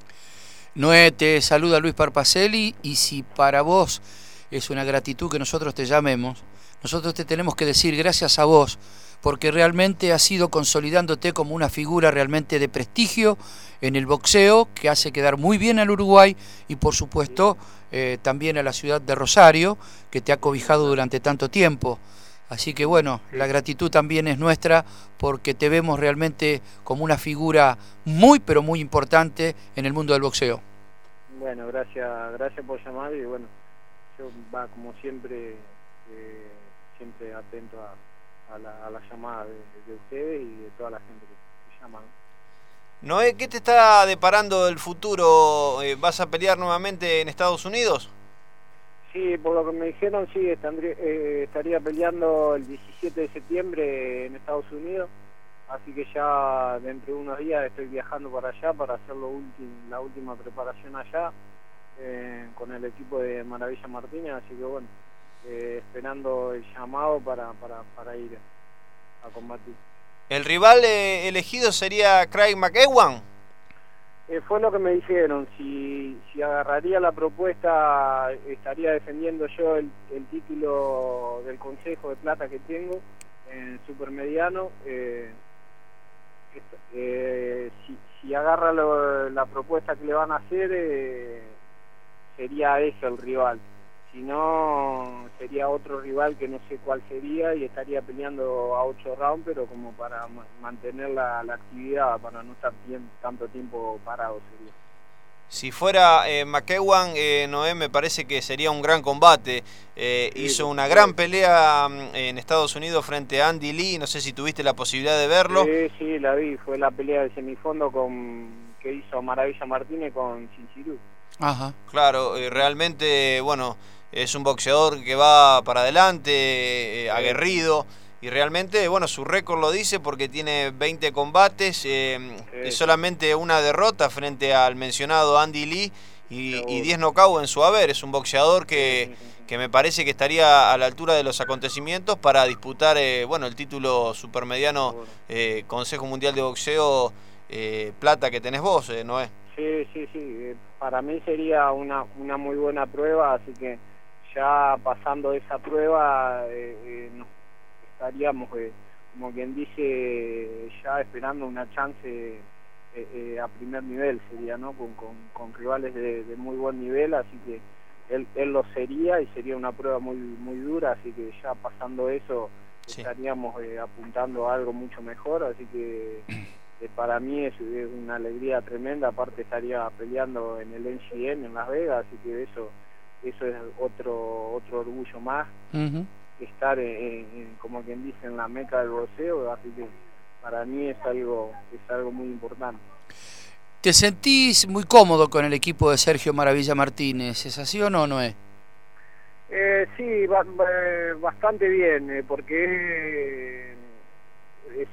Noé, te saluda Luis Parpacelli y si para vos es una gratitud que nosotros te llamemos, nosotros te tenemos que decir gracias a vos porque realmente has ido consolidándote como una figura realmente de prestigio en el boxeo que hace quedar muy bien al Uruguay y por supuesto eh, también a la ciudad de Rosario que te ha cobijado durante tanto tiempo. Así que bueno, la gratitud también es nuestra porque te vemos realmente como una figura muy pero muy importante en el mundo del boxeo. Bueno, gracias, gracias por llamar y bueno, yo va como siempre, eh, siempre atento a, a, la, a la llamada de, de ustedes y de toda la gente que, que llama. ¿no? Noé, ¿qué te está deparando el futuro? Eh, ¿Vas a pelear nuevamente en Estados Unidos? Sí, por lo que me dijeron, sí, estandría- eh, estaría peleando el 17 de septiembre en Estados Unidos, así que ya dentro de unos días estoy viajando para allá para hacer lo ulti- la última preparación allá eh, con el equipo de Maravilla Martínez, así que bueno, eh, esperando el llamado para, para, para ir a combatir. ¿El rival eh, elegido sería Craig McEwan? Eh, fue lo que me dijeron, si, si agarraría la propuesta estaría defendiendo yo el, el título del Consejo de Plata que tengo en supermediano. Eh, eh, si, si agarra lo- la propuesta que le van a hacer, eh, sería ese el rival. Si no, sería otro rival que no sé cuál sería y estaría peleando a ocho rounds, pero como para ma- mantener la, la actividad, para no estar tiem- tanto tiempo parado sería. Si fuera eh, McEwan, eh, Noé, me parece que sería un gran combate. Eh, Sí, hizo una gran pelea mm, en Estados Unidos frente a Andy Lee. No sé si tuviste la posibilidad de verlo. Sí, sí, la vi, fue la pelea de semifondo con que hizo Maravilla Martínez con Chinchirú. Ajá. Claro, eh, realmente, bueno, es un boxeador que va para adelante, eh, aguerrido. Y realmente, bueno, su récord lo dice porque tiene 20 combates eh, Sí. solamente una derrota frente al mencionado Andy Lee y, y 10 knockouts en su haber. Es un boxeador que, que me parece que estaría a la altura de los acontecimientos para disputar, eh, bueno, el título supermediano eh, Consejo Mundial de Boxeo eh, Plata que tenés vos, eh, Noé. Sí, sí, sí. Para mí sería una, una muy buena prueba, así que ya pasando esa prueba eh, eh, nos estaríamos, eh, como quien dice, ya esperando una chance eh, eh, a primer nivel sería, ¿no? Con, con, con rivales de, de muy buen nivel, así que él, él lo sería y sería una prueba muy muy dura, así que ya pasando eso Sí. estaríamos eh, apuntando a algo mucho mejor, así que eh, para mí es, es una alegría tremenda, aparte estaría peleando en el NGM en Las Vegas, así que eso eso es otro otro orgullo más, estar en, en- como quien dice en la meca del boxeo, así que para mí es algo es algo muy importante. ¿Te sentís muy cómodo con el equipo de Sergio Maravilla Martínez? ¿Es así o no, Noé? Eh, sí, ba- ba- bastante bien, eh, porque es-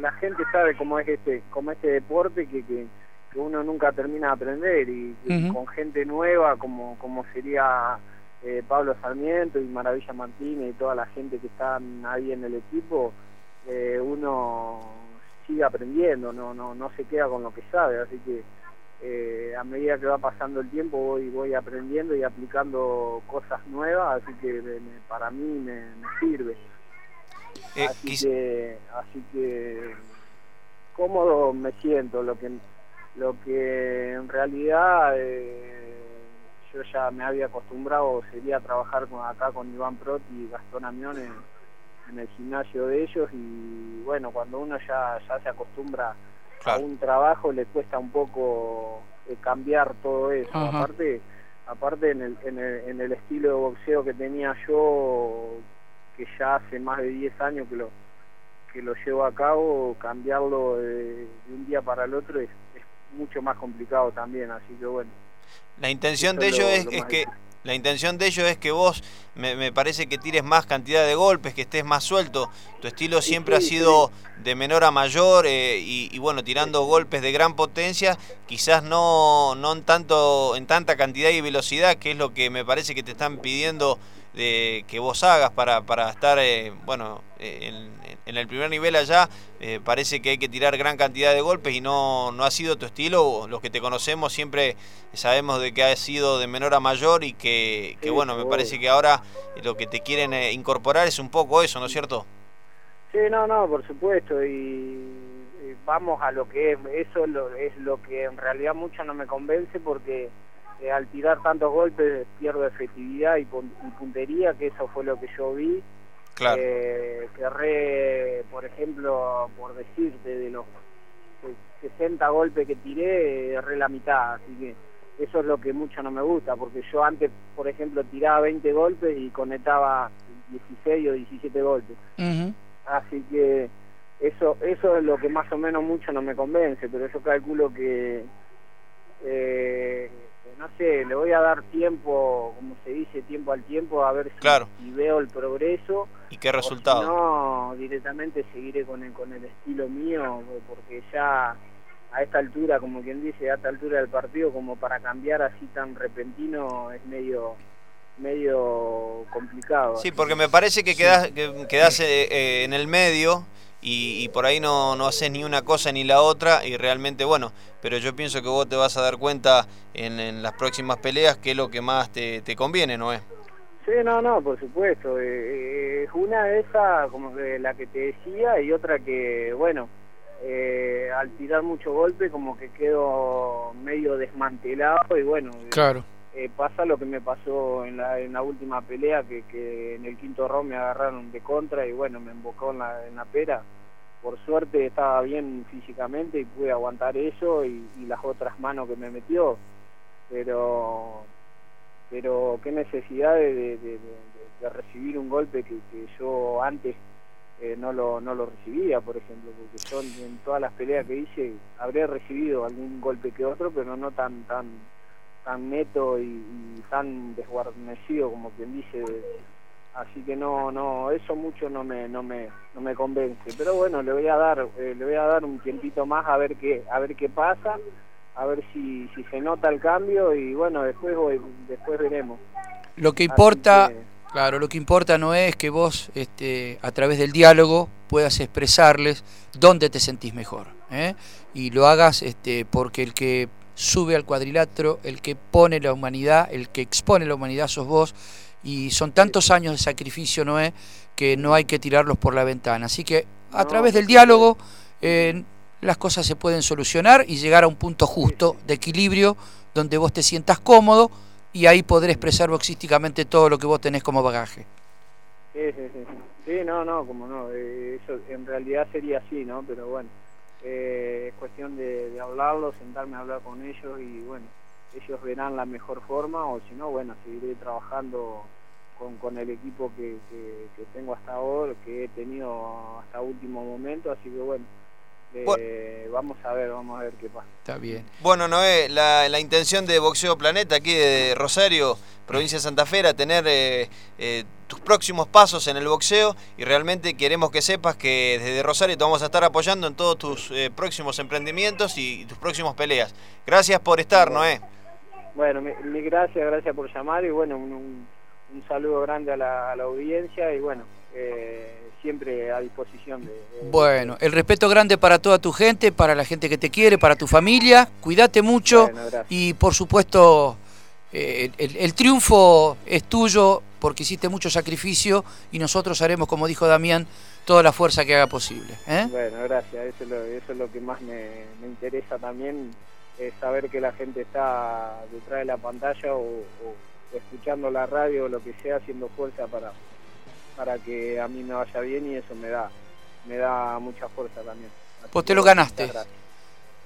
la gente sabe cómo es este, cómo este deporte que, que, que uno nunca termina de aprender y, Ujú. con gente nueva como, como sería eh, Pablo Sarmiento y Maravilla Martínez y toda la gente que están ahí en el equipo, eh, uno sigue aprendiendo, no, no, no se queda con lo que sabe, así que eh, a medida que va pasando el tiempo voy voy aprendiendo y aplicando cosas nuevas, así que para mí me, sirve. Eh, así que así que cómodo me siento, lo que lo que en realidad eh, yo ya me había acostumbrado sería trabajar con, acá con Iván Prot y Gastón Amión en, el gimnasio de ellos y bueno, cuando uno ya, ya se acostumbra a un trabajo le cuesta un poco eh, cambiar todo eso. Aparte, aparte en el, en, el, en el estilo de boxeo que tenía yo, que ya hace más de 10 años que lo, que lo llevo a cabo, cambiarlo de, un día para el otro es, mucho más complicado también, así que bueno. La intención de ello es, es que la intención de ello es que vos me, parece que tires más cantidad de golpes, que estés más suelto. Tu estilo siempre ha sido de menor a mayor eh, y, bueno, tirando golpes de gran potencia, quizás no, no en, tanto, en tanta cantidad y velocidad, que es lo que me parece que te están pidiendo de que vos hagas para, para estar eh, bueno eh, en, el primer nivel allá eh, parece que hay que tirar gran cantidad de golpes y no, no ha sido tu estilo los que te conocemos siempre sabemos de que ha sido de menor a mayor y que, que bueno me parece que ahora lo que te quieren incorporar es un poco eso ¿no es cierto? Sí, no, no, por supuesto y, vamos a lo que es eso es lo que en realidad mucho no me convence porque eh, al tirar tantos golpes pierdo efectividad y, puntería, que eso fue lo que yo vi. Claro. Eh, por ejemplo, por decirte, de los 60 golpes que tiré, erré la mitad, así que eso es lo que mucho no me gusta, porque yo antes, por ejemplo, tiraba 20 golpes y conectaba 16 o 17 golpes. Así que eso eso es lo que más o menos mucho no me convence, pero yo calculo que eh, no sé, le voy a dar tiempo, como se dice, tiempo al tiempo, a ver si, veo el progreso. ¿Y qué resultado? no, directamente seguiré con el, con el estilo mío, porque ya a esta altura, como quien dice, a esta altura del partido, como para cambiar así tan repentino, es medio medio complicado. Sí, porque me parece que quedas, que quedas eh, eh, en el medio y, por ahí no, no haces ni una cosa ni la otra y realmente bueno, pero yo pienso que vos te vas a dar cuenta en, las próximas peleas qué es lo que más te, te conviene, ¿no es? Sí, no, no, por supuesto. Eh, eh, es una de esas, como que la que te decía, y otra que, bueno, eh, al tirar mucho golpe como que quedo medio desmantelado y bueno, claro. Eh, pasa lo que me pasó en la, en la última pelea, que, que en el quinto round me agarraron de contra y bueno, me embocó en la, en la pera. Por suerte estaba bien físicamente y pude aguantar eso y, las otras manos que me metió. Pero pero qué necesidad de, recibir un golpe que, que yo antes eh, no, lo, no lo recibía, por ejemplo, porque yo en todas las peleas que hice habré recibido algún golpe que otro, pero no tan tan tan neto y, tan desguarnecido como quien dice. Así que no no eso mucho no me no me no me convence. Pero bueno le voy a dar eh, le voy a dar un tiempito más a ver qué a ver qué pasa a ver si, si se nota el cambio y bueno después después veremos. Lo que importa claro lo que importa no es que vos este a través del diálogo puedas expresarles dónde te sentís mejor ¿eh? y lo hagas este porque el que sube al cuadrilátero, el que pone la humanidad, el que expone la humanidad sos vos, y son tantos años de sacrificio, Noé, que no hay que tirarlos por la ventana. Así que a través del diálogo eh, las cosas se pueden solucionar y llegar a un punto justo de equilibrio donde vos te sientas cómodo y ahí poder expresar boxísticamente todo lo que vos tenés como bagaje. Sí, sí, sí. Sí, no, no, como no. Eh, eso en realidad sería así, ¿no? Pero bueno. Eh, es cuestión de, hablarlo, sentarme a hablar con ellos y bueno, ellos verán la mejor forma o si no, bueno, seguiré trabajando con, con el equipo que, que, tengo hasta ahora, que he tenido hasta último momento, así que bueno, eh, vamos a ver, vamos a ver qué pasa. Está bien. Bueno, Noé, la, la intención de Boxeo Planeta aquí de Rosario, provincia de Santa Fe, era tener eh, eh, tus próximos pasos en el boxeo y realmente queremos que sepas que desde Rosario te vamos a estar apoyando en todos tus próximos emprendimientos y tus próximas peleas. Gracias por estar, Noé. Bueno, mi, gracias, gracias por llamar y bueno, un, un, saludo grande a la, a la audiencia y bueno, siempre a disposición de... de- Bueno, el respeto grande para toda tu gente, para la gente que te quiere, para tu familia. Cuídate mucho Bueno, y por supuesto eh, el, el triunfo es tuyo porque hiciste mucho sacrificio y nosotros haremos, como dijo Damián, toda la fuerza que haga posible. ¿eh? Bueno, gracias. Eso es lo, eso es lo que más me, me interesa también, es saber que la gente está detrás de la pantalla o, o- o escuchando la radio o lo que sea, haciendo fuerza para, para que a mí me vaya bien y eso me da, me da mucha fuerza también. Así Pues te lo ganaste.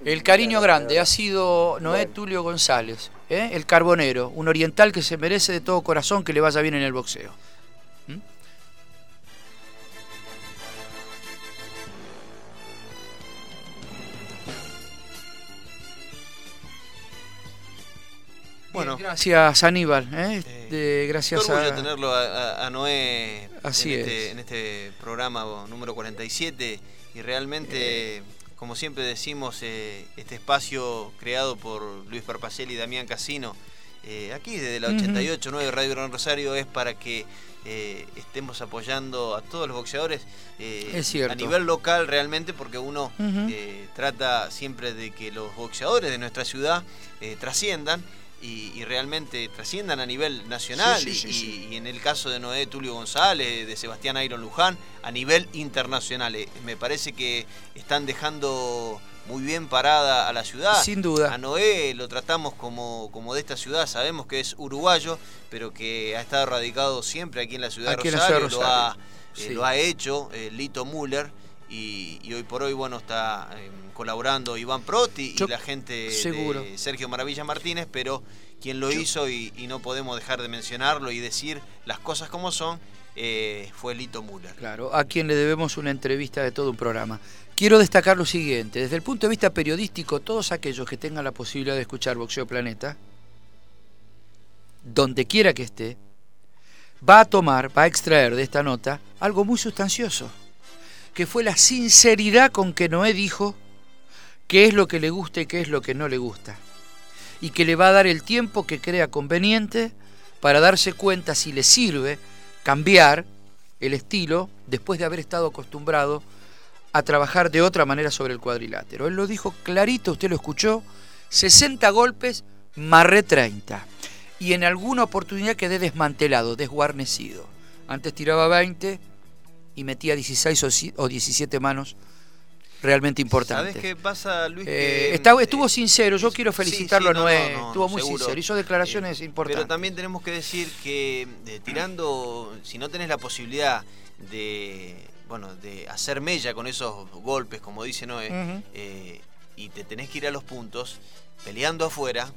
El cariño grande de ha sido Noé Bueno. Tulio González, ¿eh? el carbonero, un oriental que se merece de todo corazón que le vaya bien en el boxeo. Bueno. Gracias Aníbal, ¿eh? Eh, Qué gracias orgullo a... tenerlo a, a- a Noé Así en, este, es. en este programa número 47 y realmente, como siempre decimos, eh, este espacio creado por Luis Parpacelli y Damián Casino, eh, aquí desde la Ujú. 88.9 Radio Gran Rosario es para que eh, estemos apoyando a todos los boxeadores eh, Es a nivel local realmente porque uno eh, trata siempre de que los boxeadores de nuestra ciudad eh, trasciendan y, y realmente trasciendan a nivel nacional Sí, sí, y, sí, sí. y en el caso de Noé Tulio González, de Sebastián Iron Luján, a nivel internacional. Eh, me parece que están dejando muy bien parada a la ciudad. Sin duda. A Noé lo tratamos como, como de esta ciudad, sabemos que es uruguayo, pero que ha estado radicado siempre aquí en la ciudad Aquí de en la ciudad Rosario, lo, ha, Rosario. eh, lo ha hecho eh, Lito Müller y, y hoy por hoy bueno está eh, colaborando Iván Proti Yo- y la gente seguro. de Sergio Maravilla Martínez, pero quien lo Yo- hizo y, y no podemos dejar de mencionarlo y decir las cosas como son, eh, fue Lito Müller. Claro, a quien le debemos una entrevista de todo un programa. Quiero destacar lo siguiente, desde el punto de vista periodístico, todos aquellos que tengan la posibilidad de escuchar Boxeo Planeta, donde quiera que esté, va a tomar, va a extraer de esta nota algo muy sustancioso, que fue la sinceridad con que Noé dijo qué es lo que le gusta y qué es lo que no le gusta, y que le va a dar el tiempo que crea conveniente para darse cuenta si le sirve cambiar el estilo después de haber estado acostumbrado a trabajar de otra manera sobre el cuadrilátero. Él lo dijo clarito, usted lo escuchó, 60 golpes, marré 30. Y en alguna oportunidad quedé desmantelado, desguarnecido. Antes tiraba 20 y metía 16 o si- o 17 manos realmente importantes. ¿Sabes qué pasa, Luis? Eh, Que, está- estuvo eh, sincero, yo quiero felicitarlo sí, a no, Noé, no, no, estuvo muy seguro. sincero, hizo declaraciones Eh, importantes. Pero también tenemos que decir que tirando, si no tenés la posibilidad de, bueno, de hacer mella con esos golpes, como dice Noé, eh, y te tenés que ir a los puntos, peleando afuera,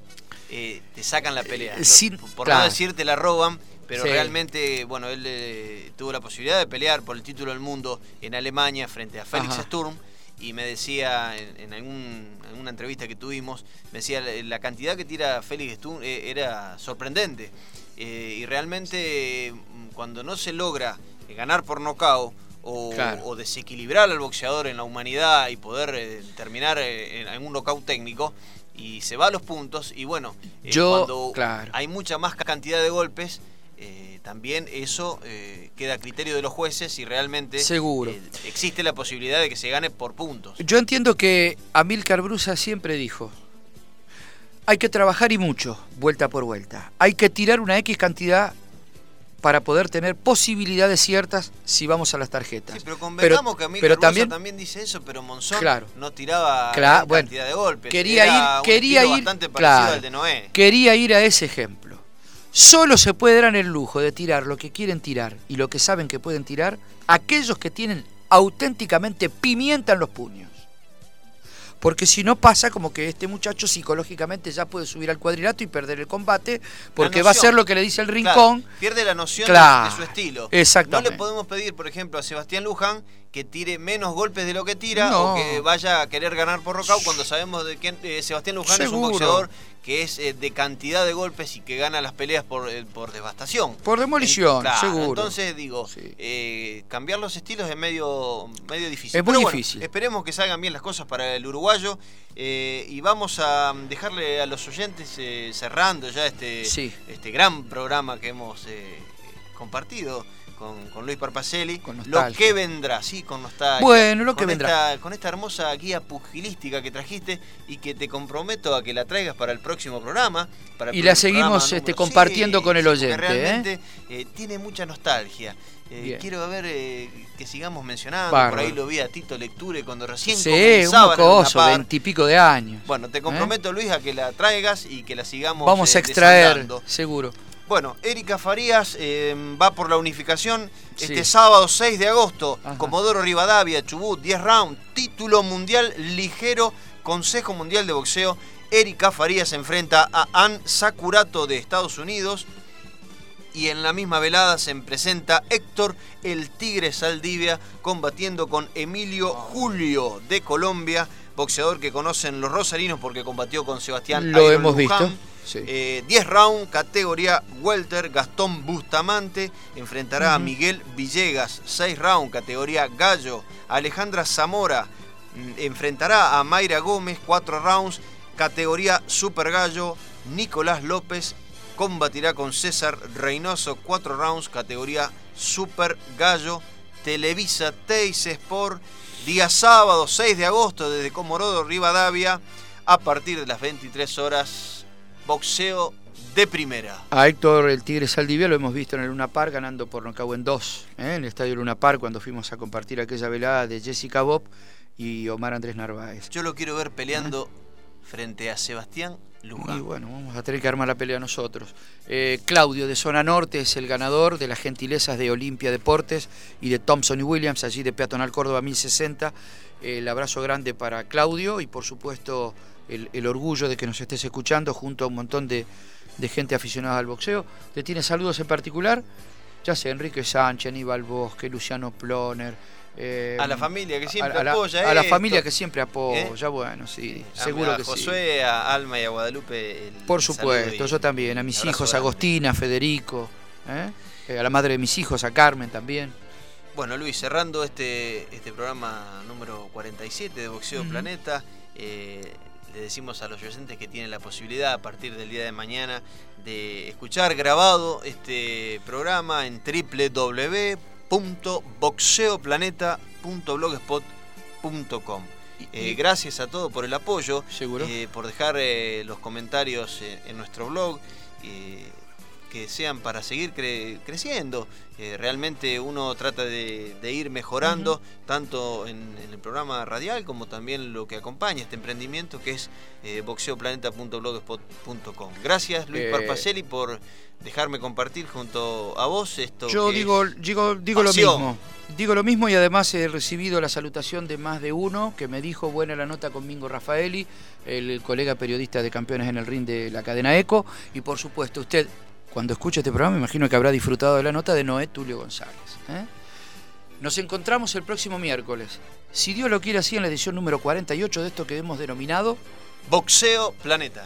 eh, te sacan la pelea. Eh, sin- por claro. no decir te la roban, pero Sí. realmente, bueno, él eh, tuvo la posibilidad de pelear por el título del mundo en Alemania frente a Félix Ajá. Sturm y me decía en, en algún, en una entrevista que tuvimos, me decía la, la cantidad que tira Félix Sturm eh, era sorprendente. Eh, y realmente mm, cuando no se logra ganar por nocao o, Claro. o desequilibrar al boxeador en la humanidad y poder terminar en, un knockout técnico y se va a los puntos y bueno, Yo, cuando claro. hay mucha más cantidad de golpes, eh, también eso eh, queda a criterio de los jueces y realmente Seguro. eh, existe la posibilidad de que se gane por puntos. Yo entiendo que Amílcar Brusa siempre dijo, hay que trabajar y mucho, vuelta por vuelta. Hay que tirar una X cantidad para poder tener posibilidades ciertas si vamos a las tarjetas. Sí, pero convengamos que a mí pero también, también- dice eso, pero Monzón Claro. no tiraba Claro, bueno, cantidad de golpes. quería Era ir- un quería ir- bastante parecido claro. al de Noé. Quería ir a ese ejemplo. Solo se puede dar el lujo de tirar lo que quieren tirar y lo que saben que pueden tirar aquellos que tienen auténticamente pimienta en los puños. Porque si no pasa como que este muchacho psicológicamente ya puede subir al cuadrilátero y perder el combate, porque va a ser lo que le dice el Claro, rincón. pierde la noción de- Claro, de, su estilo. exactamente. No le podemos pedir, por ejemplo, a Sebastián Luján que tire menos golpes de lo que tira No. o que vaya a querer ganar por nocaut cuando sabemos de que eh, Sebastián Luján es un boxeador que es eh, de cantidad de golpes y que gana las peleas por, eh, por devastación. Por demolición, claro, seguro. Entonces digo, Sí. eh, cambiar los estilos es medio, medio difícil. Es muy Pero bueno, difícil. esperemos que salgan bien las cosas para el uruguayo eh, y vamos a dejarle a los oyentes eh, cerrando ya este, Sí. este gran programa que hemos compartido con, con Luis Parpacelli. Con lo que vendrá, sí, con nostalgia. Bueno, lo que Con vendrá. esta- con esta hermosa guía pugilística que trajiste y que te comprometo a que la traigas para el próximo programa. Para el Y la seguimos, número- este, compartiendo con el oyente, ¿eh? Realmente eh, tiene mucha nostalgia. Eh, quiero ver eh, que sigamos mencionando. Por ahí lo vi a Tito Lecture cuando recién Sí, comenzaba un coso, Park. veintipico de años. Bueno, te comprometo, Luis, a que la traigas y que la sigamos Vamos eh, a extraer, desandando. seguro. Bueno, Erika Farías eh, va por la unificación este sábado 6 de agosto. Ajá. Comodoro Rivadavia, Chubut, 10 rounds, título mundial ligero, Consejo Mundial de Boxeo. Erika Farías se enfrenta a Ann Sakurato de Estados Unidos. Y en la misma velada se presenta Héctor el Tigre Saldivia combatiendo con Emilio Julio de Colombia, boxeador que conocen los rosarinos porque combatió con Sebastián Lo Iron hemos Luján. visto. Sí. Eh, 10 rounds, categoría Welter, Gastón Bustamante enfrentará a. Miguel Villegas. 6 rounds, categoría Gallo. Alejandra Zamora mm, enfrentará a Mayra Gómez. 4 rounds, categoría Super Gallo. Nicolás López combatirá con César Reynoso. 4 rounds, categoría Super Gallo. Televisa Teis Sport. Día sábado 6 de agosto desde Comorodo Rivadavia. A partir de las 23 horas, boxeo de primera. A Héctor el Tigre Saldivia lo hemos visto en el Luna Park ganando por nocaut en 2, ¿eh? en el estadio Luna Park cuando fuimos a compartir aquella velada de Jessica Bob y Omar Andrés Narváez. Yo lo quiero ver peleando frente a Sebastián Luján. Y bueno, vamos a tener que armar la pelea nosotros. Eh, Claudio de Zona Norte es el ganador de las gentilezas de Olimpia Deportes y de Thompson y Williams, allí de Peatonal Córdoba 1060. El abrazo grande para Claudio y por supuesto el, el orgullo de que nos estés escuchando junto a un montón de, de gente aficionada al boxeo. ¿Te tiene saludos en particular? Ya sé, Enrique Sánchez, Aníbal Bosque, Luciano Ploner. eh, A la familia que siempre a la, apoya a la esto. familia que siempre apoya, bueno, sí, A- seguro a que sí. Josué, a Alma y a Guadalupe. el Por supuesto, y yo también, a mis hijos, a. Agostina, Federico, ¿eh? Eh, a la madre de mis hijos, a Carmen también. Bueno, Luis, cerrando este, este programa número 47 de Boxeo. Planeta, eh, le decimos a los oyentes que tienen la posibilidad a partir del día de mañana de escuchar grabado este programa en www.boxeoplaneta.blogspot.com. Eh, gracias a todos por el apoyo, eh, por dejar eh, los comentarios eh, en nuestro blog, eh, que sean para seguir cre- creciendo. Eh, realmente uno trata de, de ir mejorando, tanto en, en el programa radial como también lo que acompaña este emprendimiento, que es eh, boxeoplaneta.blogspot.com. Gracias Luis Eh, Parpacelli por dejarme compartir junto a vos esto. Yo que digo, es- digo, digo lo mismo. Digo lo mismo y además he recibido la salutación de más de uno que me dijo buena la nota con Mingo Rafaeli, el colega periodista de Campeones en el Ring de la cadena ECO. Y por supuesto, usted, cuando escuche este programa, imagino que habrá disfrutado de la nota de Noé Tulio González. ¿eh? Nos encontramos el próximo miércoles. Si Dios lo quiere así en la edición número 48 de esto que hemos denominado Boxeo Planeta.